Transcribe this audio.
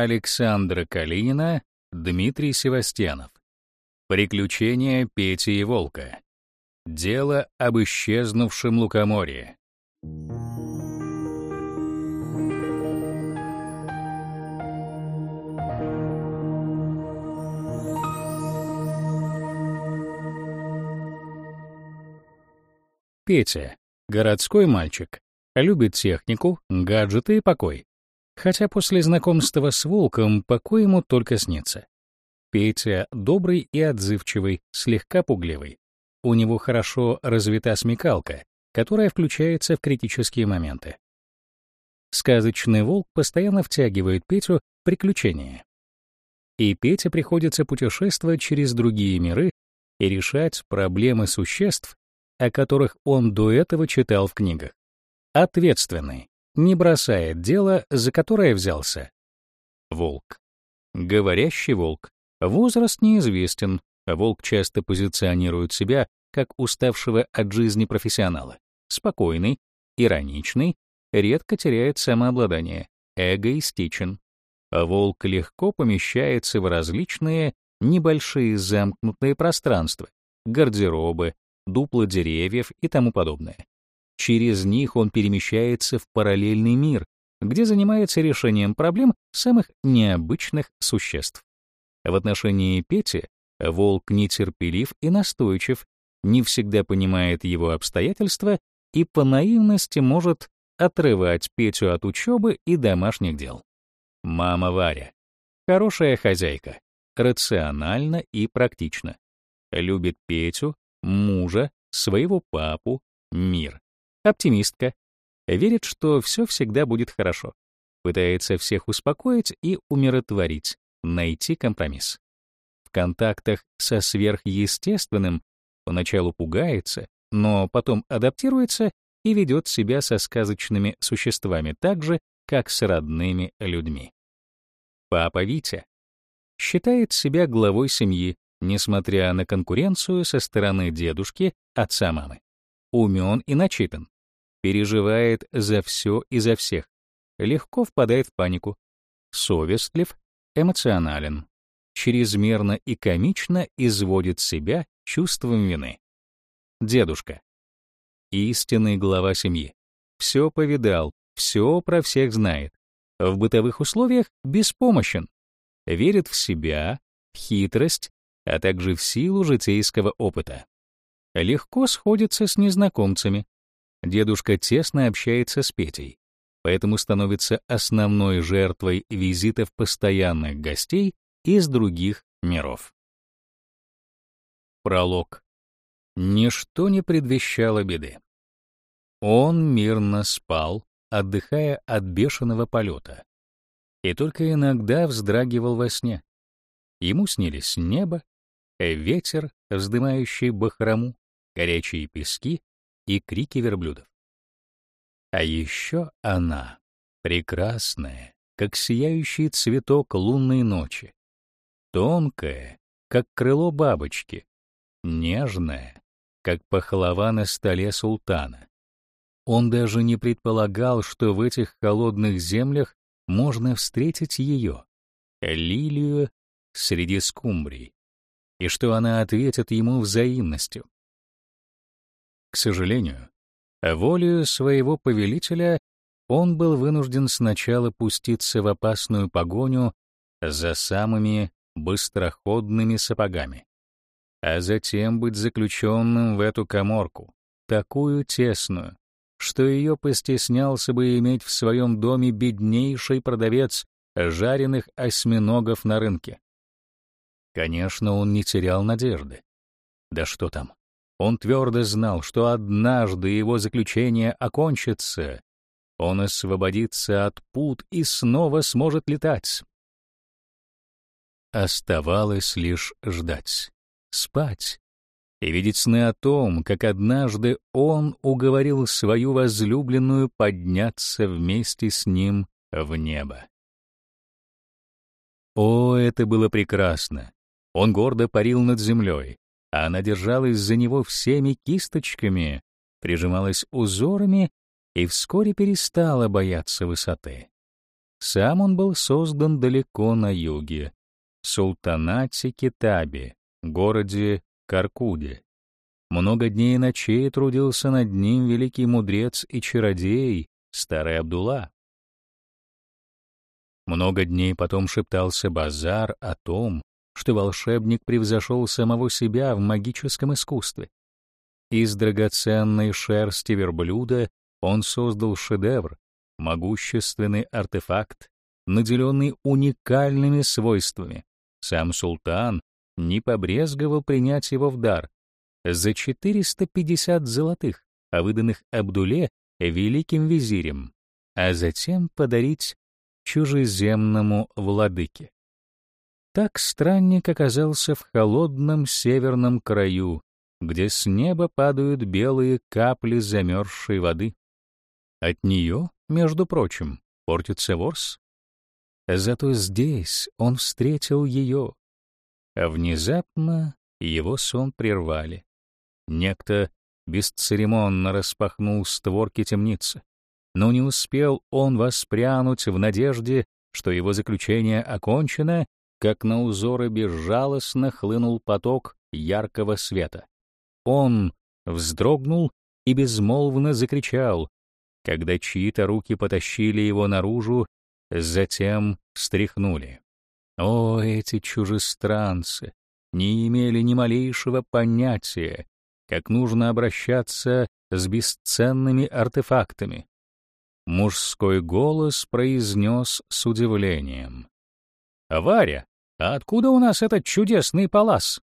Александра Калинина, Дмитрий Севастьянов. Приключения Пети и Волка. Дело об исчезнувшем лукоморье. Петя, городской мальчик, любит технику, гаджеты и покой. Хотя после знакомства с волком покой ему только снится. Петя добрый и отзывчивый, слегка пугливый. У него хорошо развита смекалка, которая включается в критические моменты. Сказочный волк постоянно втягивает Петю в приключения. И Пете приходится путешествовать через другие миры и решать проблемы существ, о которых он до этого читал в книгах. Ответственный, не бросает дело, за которое взялся. Волк. Говорящий волк. Возраст неизвестен. Волк часто позиционирует себя как уставшего от жизни профессионала. Спокойный, ироничный, редко теряет самообладание, эгоистичен. Волк легко помещается в различные небольшие замкнутые пространства, гардеробы, дупла деревьев и тому подобное. Через них он перемещается в параллельный мир, где занимается решением проблем самых необычных существ. В отношении Пети волк нетерпелив и настойчив, не всегда понимает его обстоятельства и по наивности может отрывать Петю от учебы и домашних дел. Мама Варя. Хорошая хозяйка, рациональна и практична. Любит Петю, мужа, своего папу, мир. Оптимистка. Верит, что все всегда будет хорошо. Пытается всех успокоить и умиротворить, найти компромисс. В контактах со сверхъестественным поначалу пугается, но потом адаптируется и ведет себя со сказочными существами так же, как с родными людьми. Папа Витя считает себя главой семьи, несмотря на конкуренцию со стороны дедушки, отца мамы. Умен и начитан. Переживает за все и за всех. Легко впадает в панику. Совестлив, эмоционален. Чрезмерно и комично изводит себя чувством вины. Дедушка. Истинный глава семьи. Все повидал, все про всех знает. В бытовых условиях беспомощен. Верит в себя, в хитрость, а также в силу житейского опыта. Легко сходится с незнакомцами. Дедушка тесно общается с Петей, поэтому становится основной жертвой визитов постоянных гостей из других миров. Пролог. Ничто не предвещало беды. Он мирно спал, отдыхая от бешеного полета, и только иногда вздрагивал во сне. Ему снились небо, ветер, вздымающий бахрому, горячие пески и крики верблюдов. А еще она, прекрасная, как сияющий цветок лунной ночи, тонкая, как крыло бабочки, нежная, как пахлава на столе султана. Он даже не предполагал, что в этих холодных землях можно встретить ее, лилию среди скумбрий, и что она ответит ему взаимностью. К сожалению, волею своего повелителя он был вынужден сначала пуститься в опасную погоню за самыми быстроходными сапогами, а затем быть заключенным в эту коморку, такую тесную, что ее постеснялся бы иметь в своем доме беднейший продавец жареных осьминогов на рынке. Конечно, он не терял надежды. Да что там? Он твердо знал, что однажды его заключение окончится. Он освободится от пут и снова сможет летать. Оставалось лишь ждать, спать и видеть сны о том, как однажды он уговорил свою возлюбленную подняться вместе с ним в небо. О, это было прекрасно! Он гордо парил над землей, она держалась за него всеми кисточками, прижималась узорами и вскоре перестала бояться высоты. Сам он был создан далеко на юге, в султанате Китаби, городе Каркуде. Много дней и ночей трудился над ним великий мудрец и чародей, старый Абдулла. Много дней потом шептался базар о том, что волшебник превзошел самого себя в магическом искусстве. Из драгоценной шерсти верблюда он создал шедевр, могущественный артефакт, наделенный уникальными свойствами. Сам султан не побрезговал принять его в дар за 450 золотых, а выданных Абдуле великим визирем, а затем подарить чужеземному владыке. Так странник оказался в холодном северном краю, где с неба падают белые капли замерзшей воды. От нее, между прочим, портится ворс. Зато здесь он встретил ее. А внезапно его сон прервали. Некто бесцеремонно распахнул створки темницы. Но не успел он воспрянуть в надежде, что его заключение окончено, как на узоры безжалостно хлынул поток яркого света. Он вздрогнул и безмолвно закричал, когда чьи-то руки потащили его наружу, затем встряхнули. О, эти чужестранцы не имели ни малейшего понятия, как нужно обращаться с бесценными артефактами. Мужской голос произнес с удивлением. «Варя, а откуда у нас этот чудесный палас?»